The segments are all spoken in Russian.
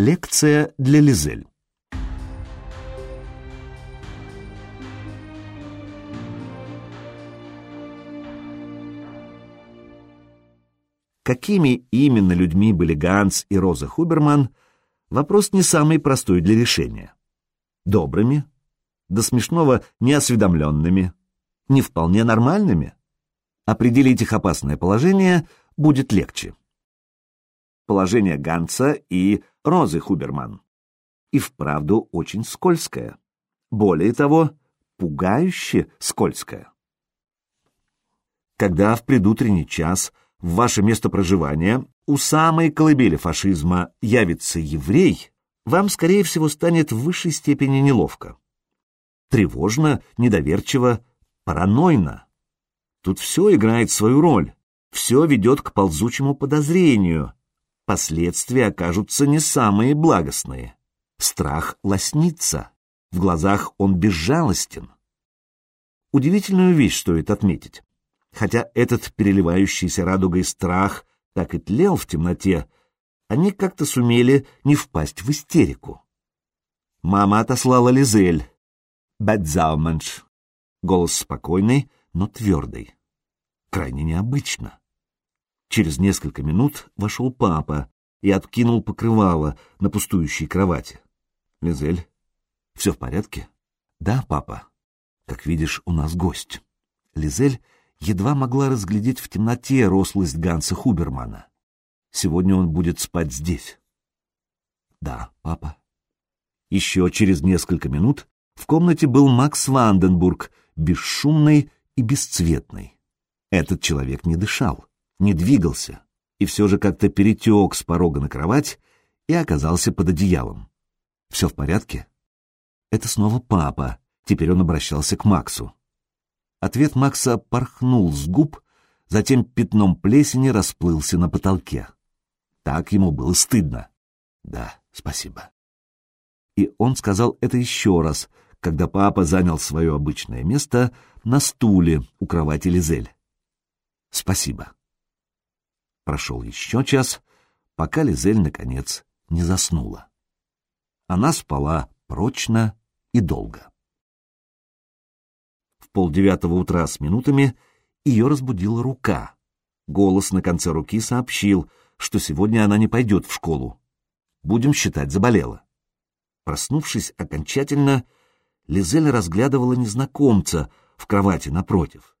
Лекция для Лизель. Какими именно людьми были Ганс и Роза Хуберман, вопрос не самый простой для решения. Добрыми, до смешного неосведомленными, не вполне нормальными. Определить их опасное положение будет легче. Положение Ганса и Розы Хуберман. И вправду очень скользкое. Более того, пугающе скользкое. Когда в предутренний час в ваше место проживания у самой колыбели фашизма явится еврей, вам, скорее всего, станет в высшей степени неловко. Тревожно, недоверчиво, паранойно. Тут все играет свою роль, все ведет к ползучему подозрению. Последствия окажутся не самые благостные. Страх лоснится, в глазах он безжалостен. Удивительную вещь стоит отметить. Хотя этот переливающийся радугой страх так и тлел в темноте, они как-то сумели не впасть в истерику. Мама отослала Лизель. «Бэдзалманш». Голос спокойный, но твердый. Крайне необычно. Через несколько минут вошел папа и откинул покрывало на пустующей кровати. «Лизель, все в порядке?» «Да, папа. Как видишь, у нас гость». Лизель едва могла разглядеть в темноте рослость Ганса Хубермана. Сегодня он будет спать здесь. Да, папа. Еще через несколько минут в комнате был Макс Ванденбург, бесшумный и бесцветный. Этот человек не дышал, не двигался, и все же как-то перетек с порога на кровать и оказался под одеялом. Все в порядке? Это снова папа. Теперь он обращался к Максу. Ответ Макса порхнул с губ, затем пятном плесени расплылся на потолке. Так ему было стыдно. Да, спасибо. И он сказал это еще раз, когда папа занял свое обычное место на стуле у кровати Лизель. Спасибо. Прошел еще час, пока Лизель, наконец, не заснула. Она спала прочно и долго полдевятого утра с минутами ее разбудила рука. Голос на конце руки сообщил, что сегодня она не пойдет в школу. Будем считать, заболела. Проснувшись окончательно, Лизель разглядывала незнакомца в кровати напротив.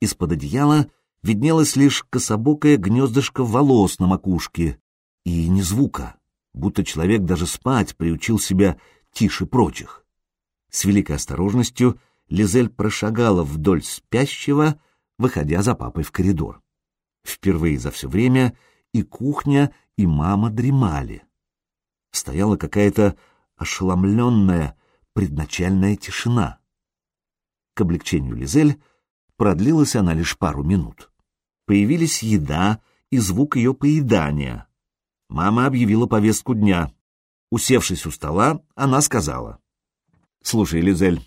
Из-под одеяла виднелось лишь кособокое гнездышко волос на макушке и ни звука, будто человек даже спать приучил себя тише прочих. С великой осторожностью — Лизель прошагала вдоль спящего, выходя за папой в коридор. Впервые за все время и кухня, и мама дремали. Стояла какая-то ошеломленная предначальная тишина. К облегчению Лизель продлилась она лишь пару минут. Появились еда и звук ее поедания. Мама объявила повестку дня. Усевшись у стола, она сказала. «Слушай, Лизель,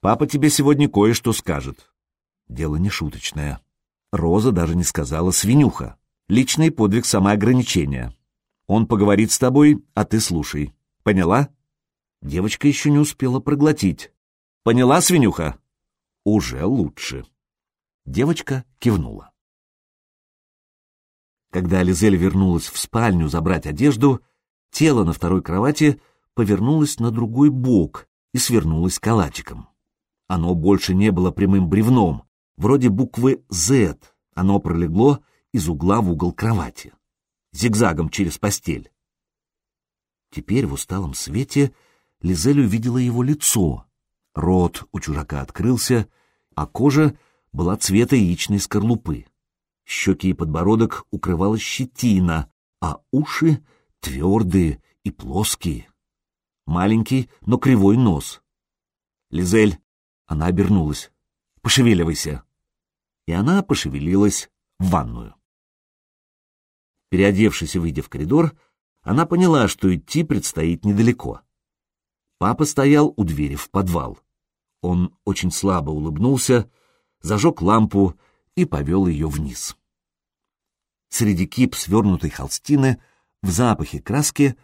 Папа тебе сегодня кое-что скажет. Дело не шуточное. Роза даже не сказала свинюха. Личный подвиг самоограничения. Он поговорит с тобой, а ты слушай. Поняла? Девочка еще не успела проглотить. Поняла, свинюха? Уже лучше. Девочка кивнула. Когда Лизель вернулась в спальню забрать одежду, тело на второй кровати повернулось на другой бок и свернулось калачиком. Оно больше не было прямым бревном, вроде буквы «З». Оно пролегло из угла в угол кровати, зигзагом через постель. Теперь в усталом свете Лизель увидела его лицо. Рот у чужака открылся, а кожа была цвета яичной скорлупы. Щеки и подбородок укрывала щетина, а уши твердые и плоские. Маленький, но кривой нос. Лизель она обернулась. «Пошевеливайся!» И она пошевелилась в ванную. Переодевшись и выйдя в коридор, она поняла, что идти предстоит недалеко. Папа стоял у двери в подвал. Он очень слабо улыбнулся, зажег лампу и повел ее вниз. Среди кип свернутой холстины, в запахе краски,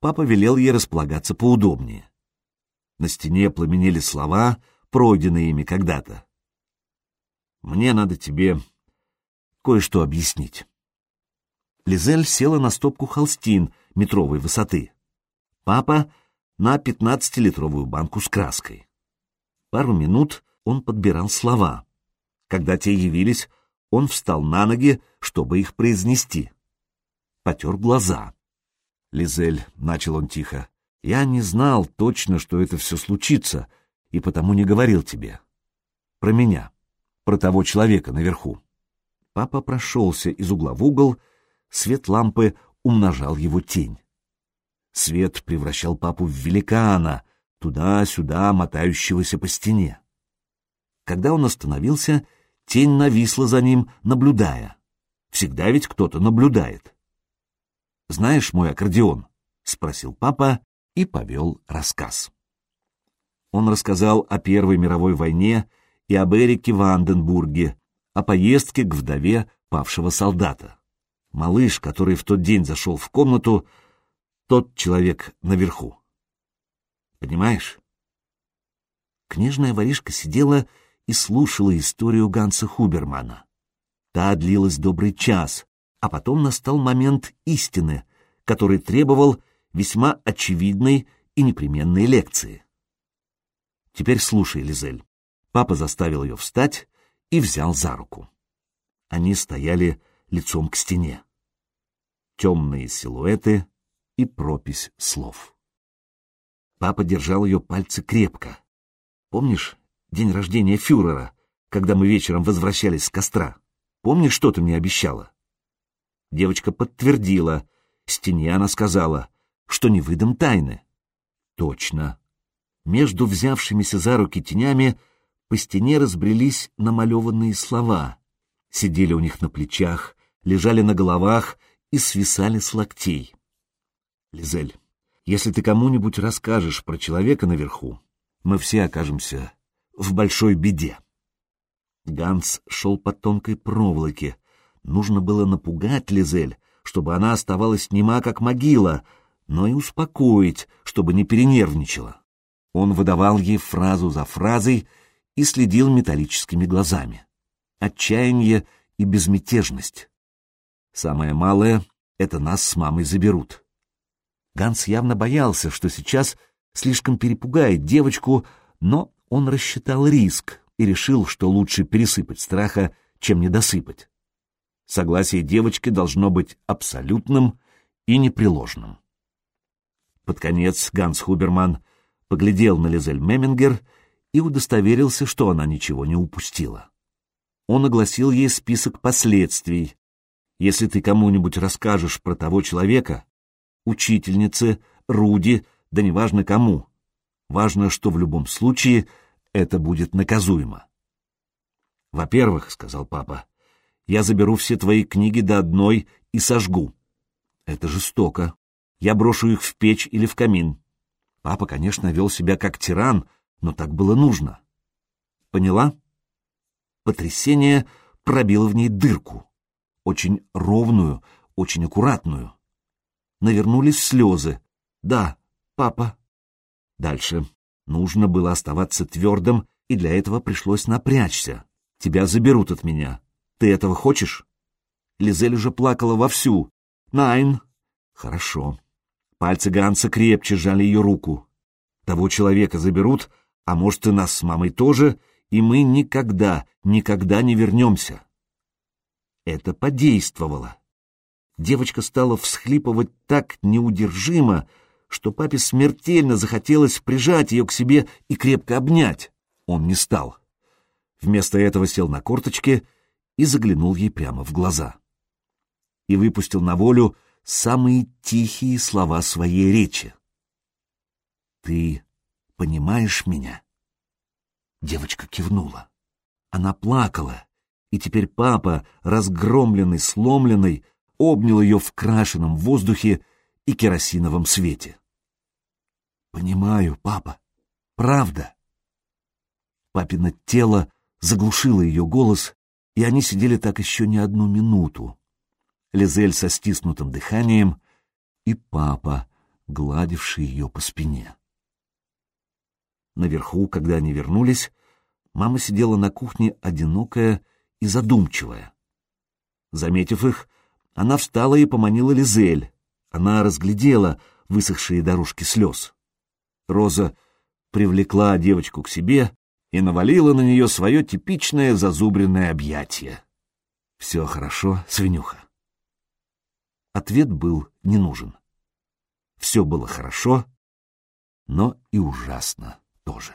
папа велел ей располагаться поудобнее. На стене пламенели слова, пройденные ими когда-то. «Мне надо тебе кое-что объяснить». Лизель села на стопку холстин метровой высоты. Папа — на пятнадцатилитровую банку с краской. Пару минут он подбирал слова. Когда те явились, он встал на ноги, чтобы их произнести. Потер глаза. «Лизель», — начал он тихо, — «я не знал точно, что это все случится, и потому не говорил тебе. Про меня, про того человека наверху». Папа прошелся из угла в угол, свет лампы умножал его тень. Свет превращал папу в великана, туда-сюда мотающегося по стене. Когда он остановился, тень нависла за ним, наблюдая. Всегда ведь кто-то наблюдает. «Знаешь мой аккордеон?» — спросил папа и повел рассказ. Он рассказал о Первой мировой войне и об Эрике Ванденбурге, о поездке к вдове павшего солдата. Малыш, который в тот день зашел в комнату, тот человек наверху. Понимаешь? Книжная воришка сидела и слушала историю Ганса Хубермана. Та длилась добрый час, а потом настал момент истины, который требовал весьма очевидной и непременной лекции. Теперь слушай, Лизель. Папа заставил ее встать и взял за руку. Они стояли лицом к стене. Темные силуэты и пропись слов. Папа держал ее пальцы крепко. Помнишь день рождения фюрера, когда мы вечером возвращались с костра? Помнишь, что ты мне обещала? Девочка подтвердила. Стене она сказала, что не выдам тайны. Точно. Между взявшимися за руки тенями по стене разбрелись намалеванные слова. Сидели у них на плечах, лежали на головах и свисали с локтей. Лизель, если ты кому-нибудь расскажешь про человека наверху, мы все окажемся в большой беде. Ганс шел по тонкой проволоке. Нужно было напугать Лизель, чтобы она оставалась нема, как могила, но и успокоить, чтобы не перенервничала. Он выдавал ей фразу за фразой и следил металлическими глазами. Отчаяние и безмятежность. Самое малое — это нас с мамой заберут. Ганс явно боялся, что сейчас слишком перепугает девочку, но он рассчитал риск и решил, что лучше пересыпать страха, чем недосыпать. Согласие девочки должно быть абсолютным и непреложным. Под конец Ганс Хуберман поглядел на Лизель Мемингер и удостоверился, что она ничего не упустила. Он огласил ей список последствий. Если ты кому-нибудь расскажешь про того человека, учительнице, Руди, да неважно кому. Важно, что в любом случае это будет наказуемо. «Во-первых, — сказал папа, — я заберу все твои книги до одной и сожгу. Это жестоко. Я брошу их в печь или в камин. Папа, конечно, вел себя как тиран, но так было нужно. Поняла? Потрясение пробило в ней дырку. Очень ровную, очень аккуратную навернулись слезы. «Да, папа». Дальше. Нужно было оставаться твердым, и для этого пришлось напрячься. «Тебя заберут от меня. Ты этого хочешь?» Лизель уже плакала вовсю. «Найн». «Хорошо». Пальцы Ганса крепче сжали ее руку. «Того человека заберут, а может и нас с мамой тоже, и мы никогда, никогда не вернемся». Это подействовало девочка стала всхлипывать так неудержимо, что папе смертельно захотелось прижать ее к себе и крепко обнять. Он не стал. Вместо этого сел на корточки и заглянул ей прямо в глаза. И выпустил на волю самые тихие слова своей речи. «Ты понимаешь меня?» Девочка кивнула. Она плакала, и теперь папа, разгромленный, сломленный, обнял ее в крашеном воздухе и керосиновом свете. «Понимаю, папа, правда». Папино тело заглушило ее голос, и они сидели так еще не одну минуту. Лизель со стиснутым дыханием и папа, гладивший ее по спине. Наверху, когда они вернулись, мама сидела на кухне одинокая и задумчивая. Заметив их, она встала и поманила Лизель. Она разглядела высохшие дорожки слез. Роза привлекла девочку к себе и навалила на нее свое типичное зазубренное объятие. «Все хорошо, свинюха». Ответ был не нужен. Все было хорошо, но и ужасно тоже.